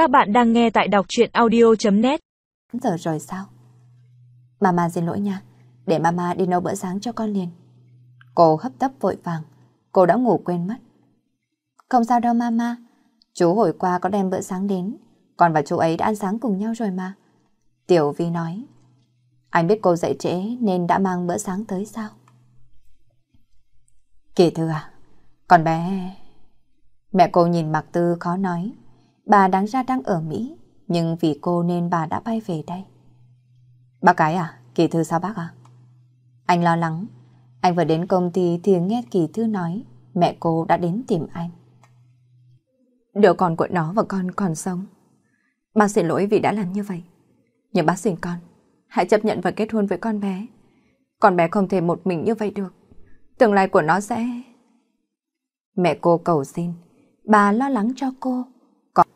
Các bạn đang nghe tại đọc chuyện audio.net Giờ rồi sao? Mama xin lỗi nha, để mama đi nấu bữa sáng cho con liền. Cô hấp tấp vội vàng, cô đã ngủ quên mất. Không sao đâu mama, chú hồi qua có đem bữa sáng đến, con và chú ấy đã ăn sáng cùng nhau rồi mà. Tiểu Vi nói, anh biết cô dậy trễ nên đã mang bữa sáng tới sao? Kỳ thư à, con bé... Mẹ cô nhìn Mạc Tư khó nói. Bà đáng ra đang ở Mỹ, nhưng vì cô nên bà đã bay về đây. Bác cái à? Kỳ thư sao bác à? Anh lo lắng. Anh vừa đến công ty thì nghe Kỳ thư nói mẹ cô đã đến tìm anh. Đứa con của nó và con còn sống. Bác xin lỗi vì đã làm như vậy. Nhưng bác xin con, hãy chấp nhận và kết hôn với con bé. Con bé không thể một mình như vậy được. Tương lai của nó sẽ... Mẹ cô cầu xin, bà lo lắng cho cô.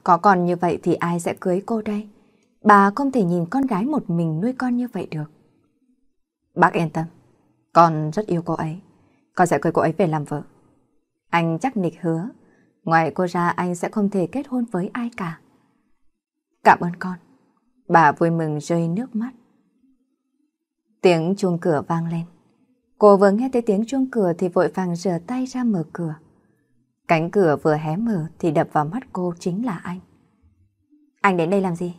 Có, còn con như vậy thì ai sẽ cưới cô đây? Bà không thể nhìn con gái một mình nuôi con như vậy được. Bác yên tâm, con rất yêu cô ấy. Con sẽ cưới cô ấy về làm vợ. Anh chắc nịch hứa, ngoài cô ra anh sẽ không thể kết hôn với ai cả. Cảm ơn con. Bà vui mừng rơi nước mắt. Tiếng chuông cửa vang lên. Cô vừa nghe thấy tiếng chuông cửa thì vội vàng rửa tay ra mở cửa. Cánh cửa vừa hé mở thì đập vào mắt cô chính là anh. Anh đến đây làm gì?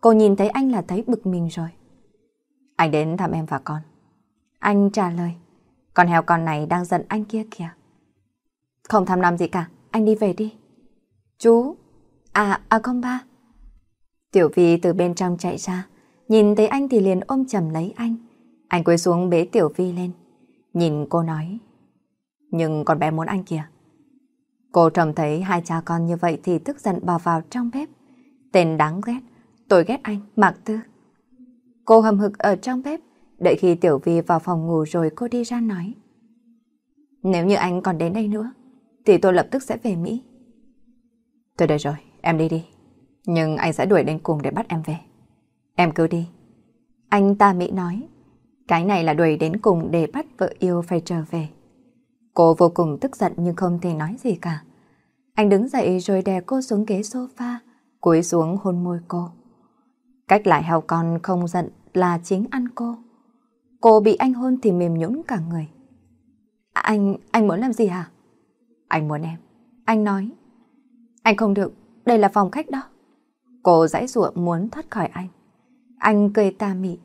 Cô nhìn thấy anh là thấy bực mình rồi. Anh đến thăm em và con. Anh trả lời. Con heo con này đang giận anh kia kìa. Không thăm năm gì cả, anh đi về đi. Chú, à, à không ba. Tiểu Vi từ bên trong chạy ra, nhìn thấy anh thì liền ôm chầm lấy anh. Anh quay xuống bế Tiểu Vi lên, nhìn cô nói. Nhưng con bé muốn anh kìa. Cô trông thấy hai cha con như vậy thì tức giận bỏ vào trong bếp. Tên đáng ghét, tôi ghét anh, Mạc Tư. Cô hầm hực ở trong bếp, đợi khi Tiểu Vi vào phòng ngủ rồi cô đi ra nói. Nếu như anh còn đến đây nữa, thì tôi lập tức sẽ về Mỹ. Tôi đây rồi, em đi đi. Nhưng anh sẽ đuổi đến cùng để bắt em về. Em cứ đi. Anh ta Mỹ nói, cái này là đuổi đến cùng để bắt vợ yêu phải trở về. Cô vô cùng tức giận nhưng không thể nói gì cả. Anh đứng dậy rồi đè cô xuống ghế sofa, cúi xuống hôn môi cô. Cách lại heo con không giận là chính ăn cô. Cô bị anh hôn thì mềm nhũn cả người. Anh, anh muốn làm gì hả? Anh muốn em. Anh nói. Anh không được, đây là phòng khách đó. Cô dãy ruộng muốn thoát khỏi anh. Anh cười ta mị.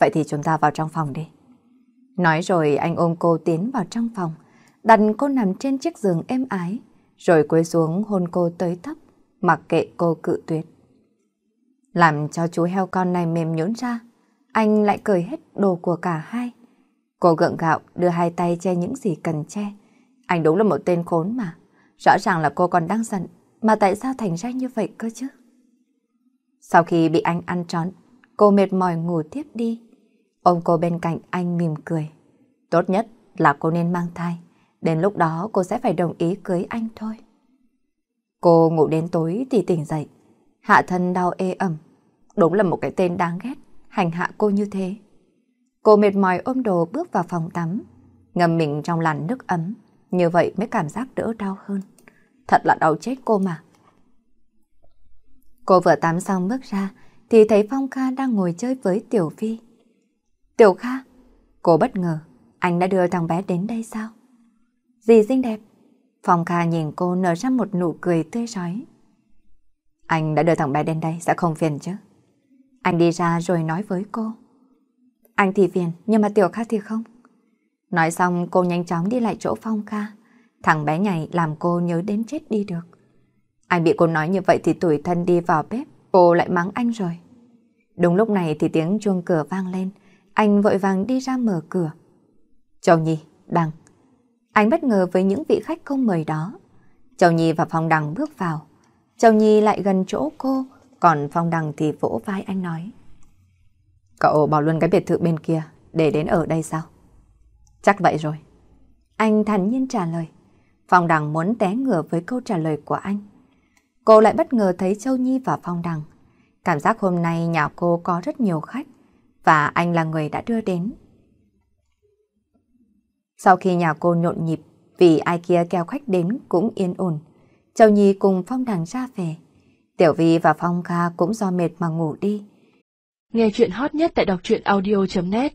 Vậy thì chúng ta vào trong phòng đi. Nói rồi anh ôm cô tiến vào trong phòng, đặt cô nằm trên chiếc giường êm ái, rồi quay xuống hôn cô tới thấp, mặc kệ cô cự tuyệt. Làm cho chú heo con này mềm nhũn ra, anh lại cởi hết đồ của cả hai. Cô gượng gạo đưa hai tay che những gì cần che. Anh đúng là một tên khốn mà. Rõ ràng là cô còn đang giận, mà tại sao thành ra như vậy cơ chứ? Sau khi bị anh ăn trón, cô mệt mỏi ngủ tiếp đi. Ôm cô bên cạnh anh mỉm cười. Tốt nhất là cô nên mang thai. Đến lúc đó cô sẽ phải đồng ý cưới anh thôi. Cô ngủ đến tối thì tỉnh dậy. Hạ thân đau ê ẩm. Đúng là một cái tên đáng ghét, hành hạ cô như thế. Cô mệt mỏi ôm đồ bước vào phòng tắm. Ngâm mình trong làn nước ấm. Như vậy mới cảm giác đỡ đau hơn. Thật là đau chết cô mà. Cô vừa tắm xong bước ra thì thấy Phong Kha đang ngồi chơi với Tiểu Phi. Tiểu Kha, cô bất ngờ, anh đã đưa thằng bé đến đây sao? Dì xinh đẹp. Phong Kha nhìn cô nở ra một nụ cười tươi rói. Anh đã đưa thằng bé đến đây sẽ không phiền chứ? Anh đi ra rồi nói với cô. Anh thì phiền, nhưng mà Tiểu Kha thì không. Nói xong cô nhanh chóng đi lại chỗ Phong Kha. Thằng bé nhảy làm cô nhớ đến chết đi được. Anh bị cô nói như vậy thì tuổi thân đi vào bếp, cô lại mắng anh rồi. Đúng lúc này thì tiếng chuông cửa vang lên, anh vội vàng đi ra mở cửa. Châu Nhi, Đăng. Anh bất ngờ với những vị khách không mời đó. Châu Nhi và Phong Đằng bước vào. Châu Nhi lại gần chỗ cô, còn Phong Đằng thì vỗ vai anh nói. Cậu bỏ luôn cái biệt thự bên kia để đến ở đây sao? Chắc vậy rồi. Anh thản nhiên trả lời. Phong Đằng muốn té ngửa với câu trả lời của anh. Cô lại bất ngờ thấy Châu Nhi và Phong Đằng. Cảm giác hôm nay nhà cô có rất nhiều khách và anh là người đã đưa đến. Sau khi nhà cô nhộn nhịp vì ai kia kéo khách đến cũng yên ổn, Châu Nhi cùng Phong Đằng ra về. Tiểu Vi và Phong Kha cũng do mệt mà ngủ đi. Nghe chuyện hot nhất tại đọc truyện audio.net